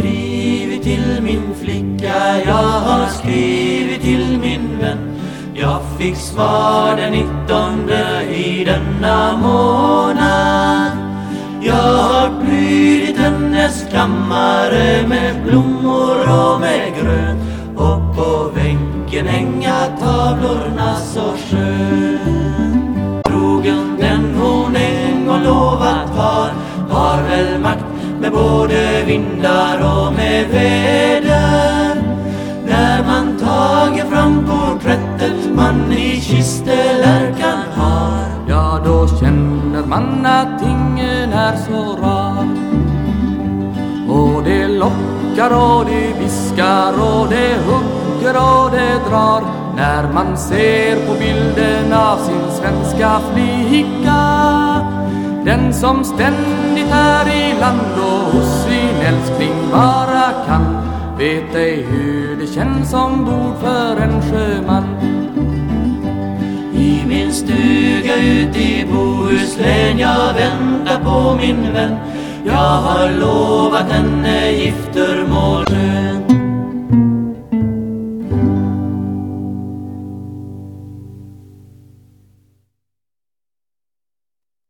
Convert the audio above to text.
skrivit till min flicka jag har skrivit till min vän. Jag fick svar den nittonde i denna månad. Jag har prydit hennes kammare med blommor och med grönt Och på väggen hänga tavlorna så skönt. Trogen den hon en gång lovat har Har väl makt med både vindar och med väder. När man tager fram porträttet man i kistelärkan har. Ja, då känner man att ingen är så rar. Och det lockar och det viskar och det hugger och det drar. När man ser på bilden av sin svenska flicka Den som ständigt här i land och hos sin älskling vara kan. Vet ej hur det känns ombord för en sjöman. I min stuga ut i Bohuslän jag väntar på min vän. Jag har lovat henne gift